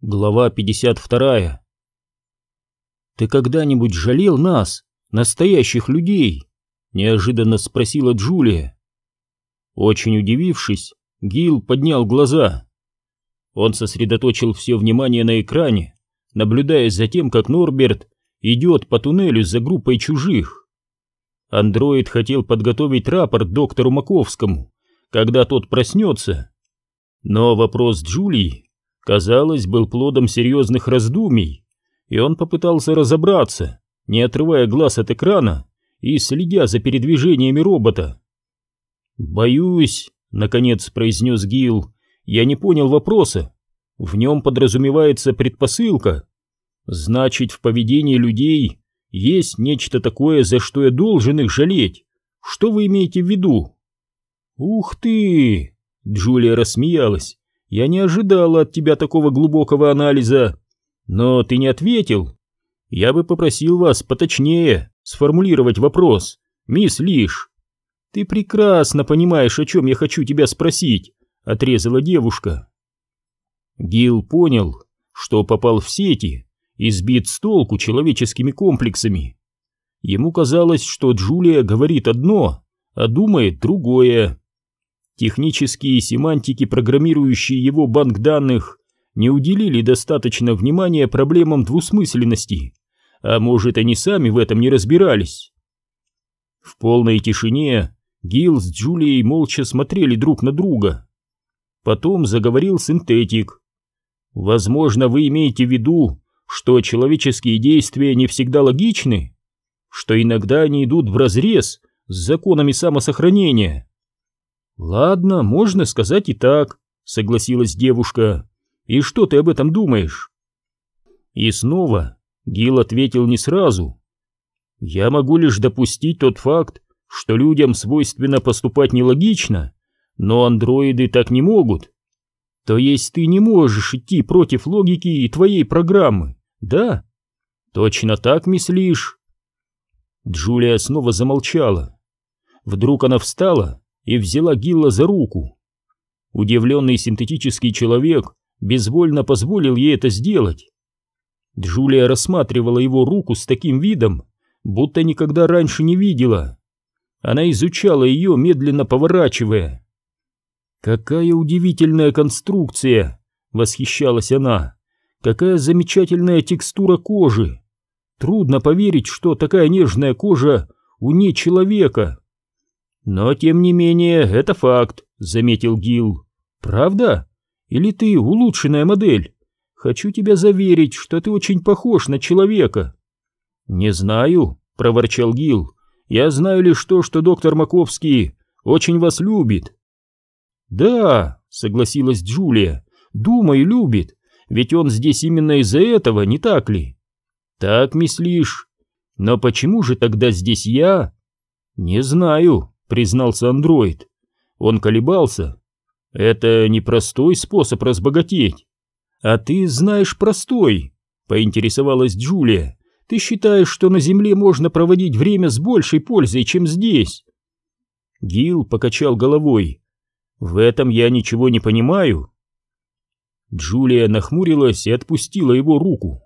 Глава 52 «Ты когда-нибудь жалел нас, настоящих людей?» — неожиданно спросила Джулия. Очень удивившись, Гил поднял глаза. Он сосредоточил все внимание на экране, наблюдая за тем, как Норберт идет по туннелю за группой чужих. Андроид хотел подготовить рапорт доктору Маковскому, когда тот проснется. Но вопрос Джулии казалось, был плодом серьезных раздумий, и он попытался разобраться, не отрывая глаз от экрана и следя за передвижениями робота. «Боюсь», — наконец произнес Гил, — «я не понял вопроса. В нем подразумевается предпосылка. Значит, в поведении людей есть нечто такое, за что я должен их жалеть. Что вы имеете в виду?» «Ух ты!» — Джулия рассмеялась. Я не ожидала от тебя такого глубокого анализа. Но ты не ответил. Я бы попросил вас поточнее сформулировать вопрос, мисс Лиш. Ты прекрасно понимаешь, о чем я хочу тебя спросить, отрезала девушка. Гил понял, что попал в сети и сбит с толку человеческими комплексами. Ему казалось, что Джулия говорит одно, а думает другое. Технические семантики, программирующие его банк данных, не уделили достаточно внимания проблемам двусмысленности, а может, они сами в этом не разбирались. В полной тишине Гил с Джулией молча смотрели друг на друга. Потом заговорил синтетик. «Возможно, вы имеете в виду, что человеческие действия не всегда логичны, что иногда они идут вразрез с законами самосохранения». «Ладно, можно сказать и так», — согласилась девушка. «И что ты об этом думаешь?» И снова Гил ответил не сразу. «Я могу лишь допустить тот факт, что людям свойственно поступать нелогично, но андроиды так не могут. То есть ты не можешь идти против логики и твоей программы, да? Точно так мыслишь?» Джулия снова замолчала. Вдруг она встала и взяла Гилла за руку. Удивленный синтетический человек безвольно позволил ей это сделать. Джулия рассматривала его руку с таким видом, будто никогда раньше не видела. Она изучала ее, медленно поворачивая. «Какая удивительная конструкция!» — восхищалась она. «Какая замечательная текстура кожи! Трудно поверить, что такая нежная кожа у не человека!» «Но, тем не менее, это факт», — заметил Гил. «Правда? Или ты улучшенная модель? Хочу тебя заверить, что ты очень похож на человека». «Не знаю», — проворчал Гил. «Я знаю лишь то, что доктор Маковский очень вас любит». «Да», — согласилась Джулия, — «думаю, любит, ведь он здесь именно из-за этого, не так ли?» «Так мыслишь. Но почему же тогда здесь я?» «Не знаю», признался андроид. Он колебался. Это непростой способ разбогатеть. А ты знаешь простой, поинтересовалась Джулия. Ты считаешь, что на Земле можно проводить время с большей пользой, чем здесь? Гил покачал головой. В этом я ничего не понимаю. Джулия нахмурилась и отпустила его руку.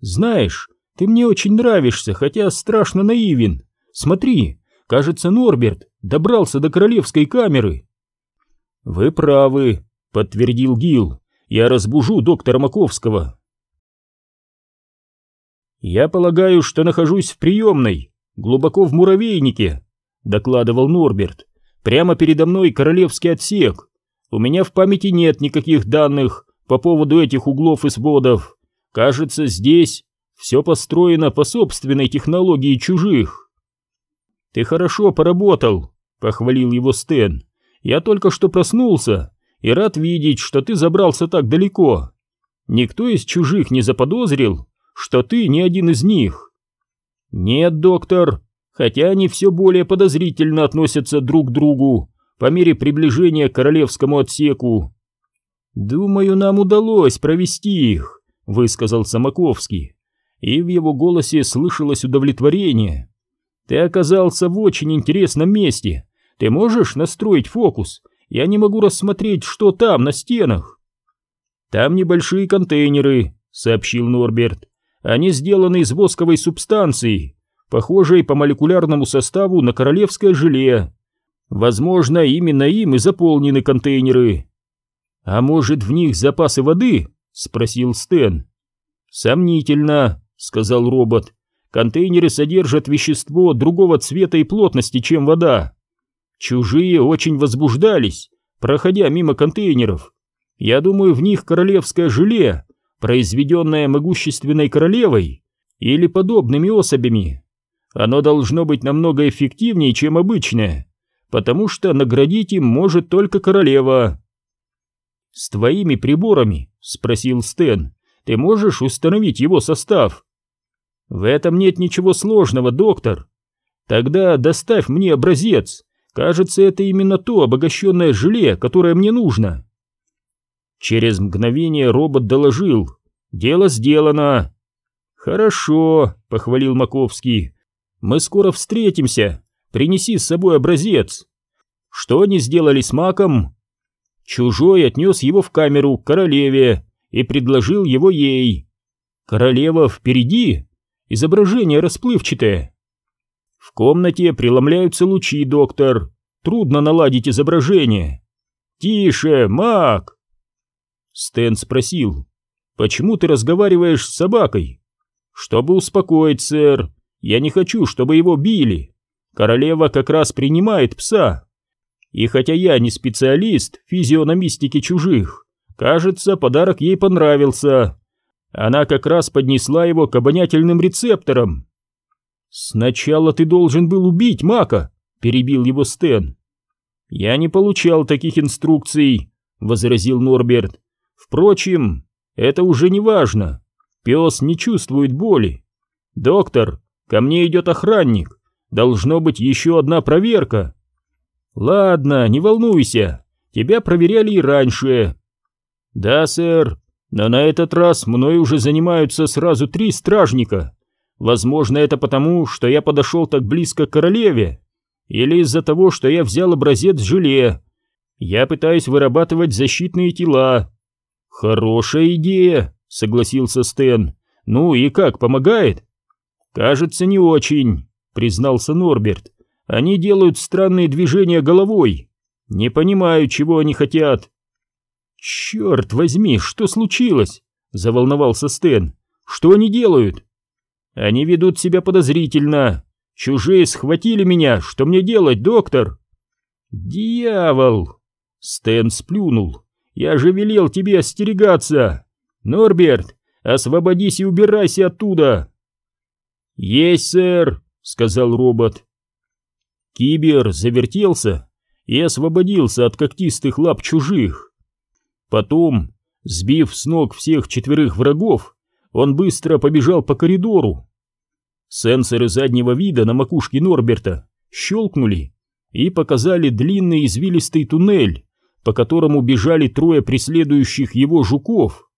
Знаешь, ты мне очень нравишься, хотя страшно наивен. Смотри, кажется, Норберт добрался до королевской камеры. Вы правы, подтвердил Гил. Я разбужу доктора Маковского. Я полагаю, что нахожусь в приемной, глубоко в муравейнике, докладывал Норберт. Прямо передо мной королевский отсек. У меня в памяти нет никаких данных по поводу этих углов и сводов. Кажется, здесь все построено по собственной технологии чужих. Ты хорошо поработал, — похвалил его Стэн. «Я только что проснулся и рад видеть, что ты забрался так далеко. Никто из чужих не заподозрил, что ты не один из них». «Нет, доктор, хотя они все более подозрительно относятся друг к другу по мере приближения к королевскому отсеку». «Думаю, нам удалось провести их», — высказал Самаковский, и в его голосе слышалось удовлетворение. «Ты оказался в очень интересном месте, ты можешь настроить фокус? Я не могу рассмотреть, что там, на стенах. Там небольшие контейнеры, сообщил Норберт. Они сделаны из восковой субстанции, похожей по молекулярному составу на королевское желе. Возможно, именно им и заполнены контейнеры. А может, в них запасы воды? спросил Стэн. Сомнительно, сказал робот. Контейнеры содержат вещество другого цвета и плотности, чем вода. Чужие очень возбуждались, проходя мимо контейнеров. Я думаю, в них королевское желе, произведенное могущественной королевой или подобными особями. Оно должно быть намного эффективнее, чем обычное, потому что наградить им может только королева. «С твоими приборами?» — спросил Стэн. «Ты можешь установить его состав?» «В этом нет ничего сложного, доктор. Тогда доставь мне образец. Кажется, это именно то обогащенное желе, которое мне нужно». Через мгновение робот доложил. «Дело сделано». «Хорошо», — похвалил Маковский. «Мы скоро встретимся. Принеси с собой образец». «Что они сделали с маком?» Чужой отнес его в камеру к королеве и предложил его ей. Королева впереди, изображение расплывчатое. В комнате преломляются лучи, доктор. Трудно наладить изображение. Тише, маг! Стэн спросил, почему ты разговариваешь с собакой? Чтобы успокоить, сэр. Я не хочу, чтобы его били. Королева как раз принимает пса. И хотя я не специалист в физиономистике чужих, кажется, подарок ей понравился. Она как раз поднесла его к обонятельным рецепторам. «Сначала ты должен был убить Мака», — перебил его Стэн. «Я не получал таких инструкций», — возразил Норберт. Впрочем, это уже не важно. Пес не чувствует боли. Доктор, ко мне идет охранник. Должно быть еще одна проверка. Ладно, не волнуйся. Тебя проверяли и раньше. Да, сэр, но на этот раз мной уже занимаются сразу три стражника. Возможно, это потому, что я подошел так близко к королеве. Или из-за того, что я взял образец желе. Я пытаюсь вырабатывать защитные тела. «Хорошая идея», — согласился Стэн. «Ну и как, помогает?» «Кажется, не очень», — признался Норберт. «Они делают странные движения головой. Не понимаю, чего они хотят». «Черт возьми, что случилось?» — заволновался Стэн. «Что они делают?» «Они ведут себя подозрительно. Чужие схватили меня. Что мне делать, доктор?» «Дьявол!» Стэн сплюнул. Я же велел тебе остерегаться! Норберт, освободись и убирайся оттуда!» «Есть, сэр!» — сказал робот. Кибер завертелся и освободился от когтистых лап чужих. Потом, сбив с ног всех четверых врагов, он быстро побежал по коридору. Сенсоры заднего вида на макушке Норберта щелкнули и показали длинный извилистый туннель, по которому бежали трое преследующих его жуков.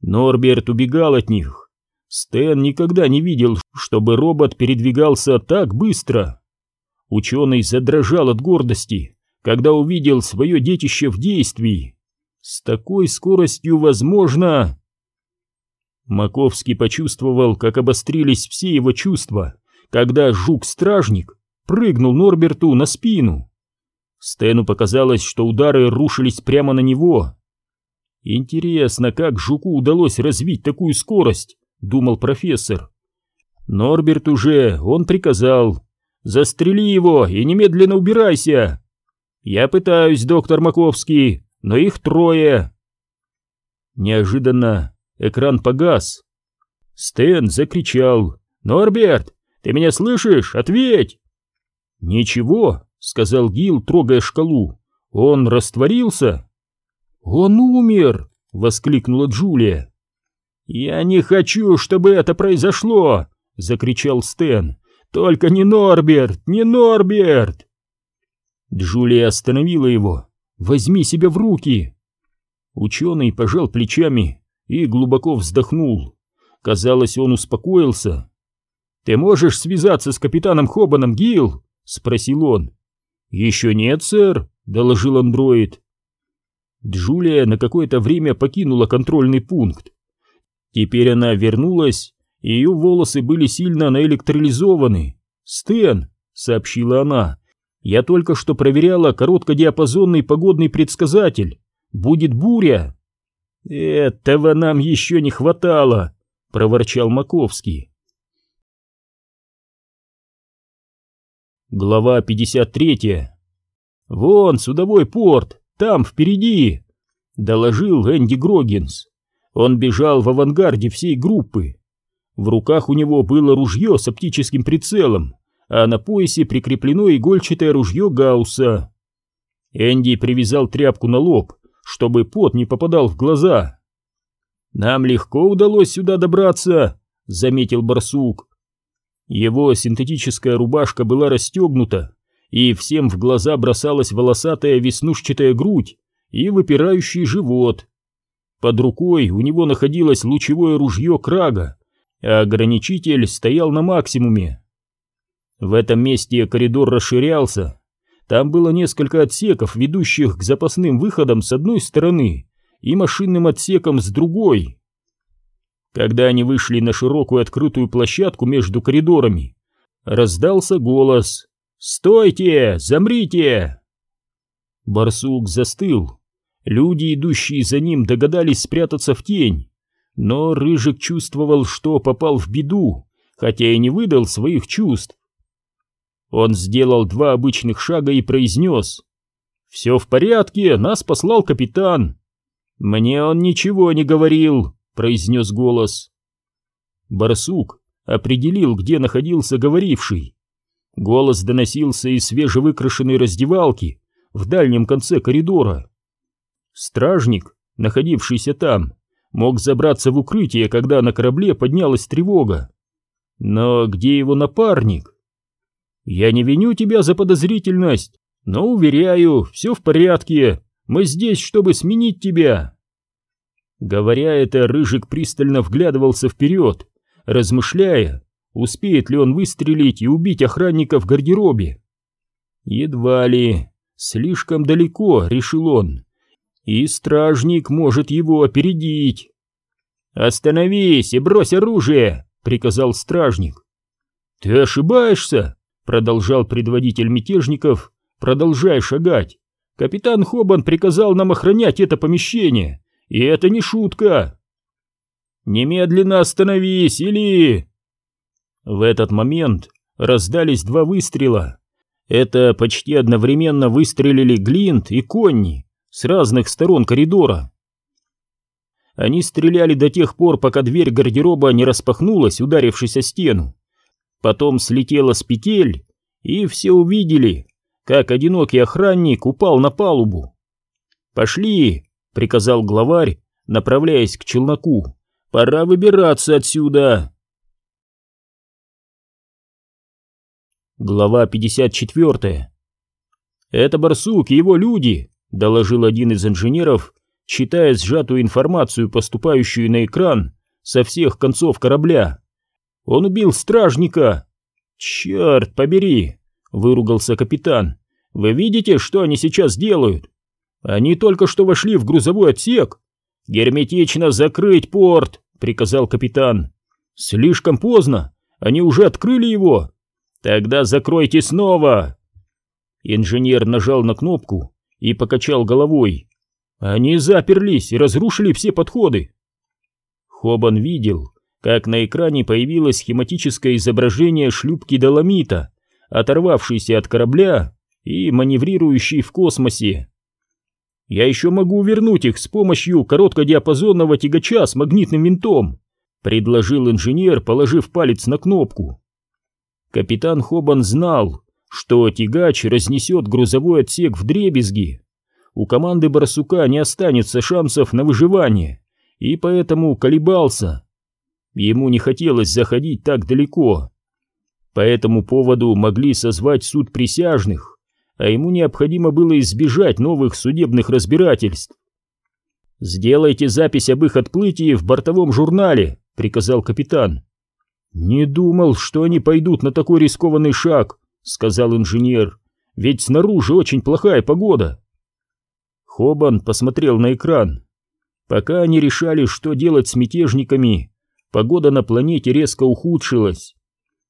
Норберт убегал от них. Стэн никогда не видел, чтобы робот передвигался так быстро. Ученый задрожал от гордости, когда увидел свое детище в действии. С такой скоростью возможно... Маковский почувствовал, как обострились все его чувства, когда жук-стражник прыгнул Норберту на спину. Стэну показалось, что удары рушились прямо на него. «Интересно, как жуку удалось развить такую скорость?» — думал профессор. «Норберт уже, он приказал. Застрели его и немедленно убирайся!» «Я пытаюсь, доктор Маковский, но их трое!» Неожиданно экран погас. Стэн закричал. «Норберт, ты меня слышишь? Ответь!» «Ничего!» — сказал Гил, трогая шкалу. «Он растворился?» «Он умер!» — воскликнула Джулия. «Я не хочу, чтобы это произошло!» — закричал Стэн. «Только не Норберт! Не Норберт!» Джулия остановила его. «Возьми себя в руки!» Ученый пожал плечами и глубоко вздохнул. Казалось, он успокоился. «Ты можешь связаться с капитаном Хобаном, Гил?» — спросил он. «Еще нет, сэр», — доложил андроид. Джулия на какое-то время покинула контрольный пункт. Теперь она вернулась, и ее волосы были сильно наэлектролизованы. «Стэн», — сообщила она, — «я только что проверяла короткодиапазонный погодный предсказатель. Будет буря». «Этого нам еще не хватало», — проворчал Маковский. Глава 53. «Вон, судовой порт, там, впереди!» — доложил Энди Грогинс. Он бежал в авангарде всей группы. В руках у него было ружье с оптическим прицелом, а на поясе прикреплено игольчатое ружье Гаусса. Энди привязал тряпку на лоб, чтобы пот не попадал в глаза. «Нам легко удалось сюда добраться», — заметил барсук. Его синтетическая рубашка была расстегнута, и всем в глаза бросалась волосатая веснушчатая грудь и выпирающий живот. Под рукой у него находилось лучевое ружье Крага, а ограничитель стоял на максимуме. В этом месте коридор расширялся. Там было несколько отсеков, ведущих к запасным выходам с одной стороны и машинным отсеком с другой. Когда они вышли на широкую открытую площадку между коридорами, раздался голос «Стойте! Замрите!» Барсук застыл. Люди, идущие за ним, догадались спрятаться в тень, но Рыжик чувствовал, что попал в беду, хотя и не выдал своих чувств. Он сделал два обычных шага и произнес «Все в порядке, нас послал капитан». «Мне он ничего не говорил», — произнес голос. Барсук определил, где находился говоривший. Голос доносился из свежевыкрашенной раздевалки в дальнем конце коридора. Стражник, находившийся там, мог забраться в укрытие, когда на корабле поднялась тревога. Но где его напарник? Я не виню тебя за подозрительность, но, уверяю, все в порядке, мы здесь, чтобы сменить тебя. Говоря это, Рыжик пристально вглядывался вперед, размышляя, успеет ли он выстрелить и убить охранника в гардеробе. Едва ли, слишком далеко, решил он, и стражник может его опередить. «Остановись и брось оружие!» — приказал стражник. «Ты ошибаешься!» — продолжал предводитель мятежников, продолжая шагать. «Капитан Хобан приказал нам охранять это помещение, и это не шутка. Немедленно остановись или... В этот момент раздались два выстрела. Это почти одновременно выстрелили Глинт и Конни с разных сторон коридора. Они стреляли до тех пор, пока дверь гардероба не распахнулась, ударившись о стену. Потом слетела с петель, и все увидели, как одинокий охранник упал на палубу. «Пошли!» — приказал главарь, направляясь к челноку. «Пора выбираться отсюда!» Глава 54 «Это барсук и его люди», — доложил один из инженеров, читая сжатую информацию, поступающую на экран со всех концов корабля. «Он убил стражника!» «Черт побери!» — выругался капитан. «Вы видите, что они сейчас делают? Они только что вошли в грузовой отсек. Герметично закрыть порт, приказал капитан. Слишком поздно. Они уже открыли его. Тогда закройте снова. Инженер нажал на кнопку и покачал головой. Они заперлись и разрушили все подходы. Хобан видел, как на экране появилось схематическое изображение шлюпки Доломита, оторвавшейся от корабля и маневрирующей в космосе. Я еще могу вернуть их с помощью короткодиапазонного тягача с магнитным винтом, предложил инженер, положив палец на кнопку. Капитан Хобан знал, что тягач разнесет грузовой отсек в дребезги. У команды «Барсука» не останется шансов на выживание, и поэтому колебался. Ему не хотелось заходить так далеко. По этому поводу могли созвать суд присяжных, а ему необходимо было избежать новых судебных разбирательств. «Сделайте запись об их отплытии в бортовом журнале», — приказал капитан. «Не думал, что они пойдут на такой рискованный шаг», — сказал инженер, — «ведь снаружи очень плохая погода». Хобан посмотрел на экран. Пока они решали, что делать с мятежниками, погода на планете резко ухудшилась.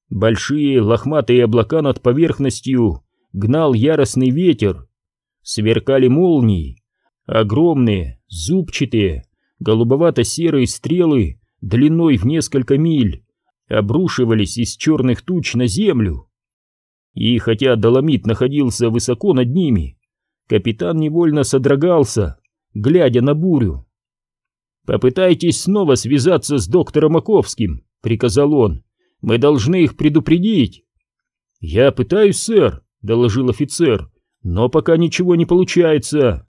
Большие лохматые облака над поверхностью гнал яростный ветер. Сверкали молнии, огромные, зубчатые, голубовато-серые стрелы длиной в несколько миль обрушивались из черных туч на землю. И хотя Доломит находился высоко над ними, капитан невольно содрогался, глядя на бурю. «Попытайтесь снова связаться с доктором Маковским», — приказал он. «Мы должны их предупредить». «Я пытаюсь, сэр», — доложил офицер, — «но пока ничего не получается».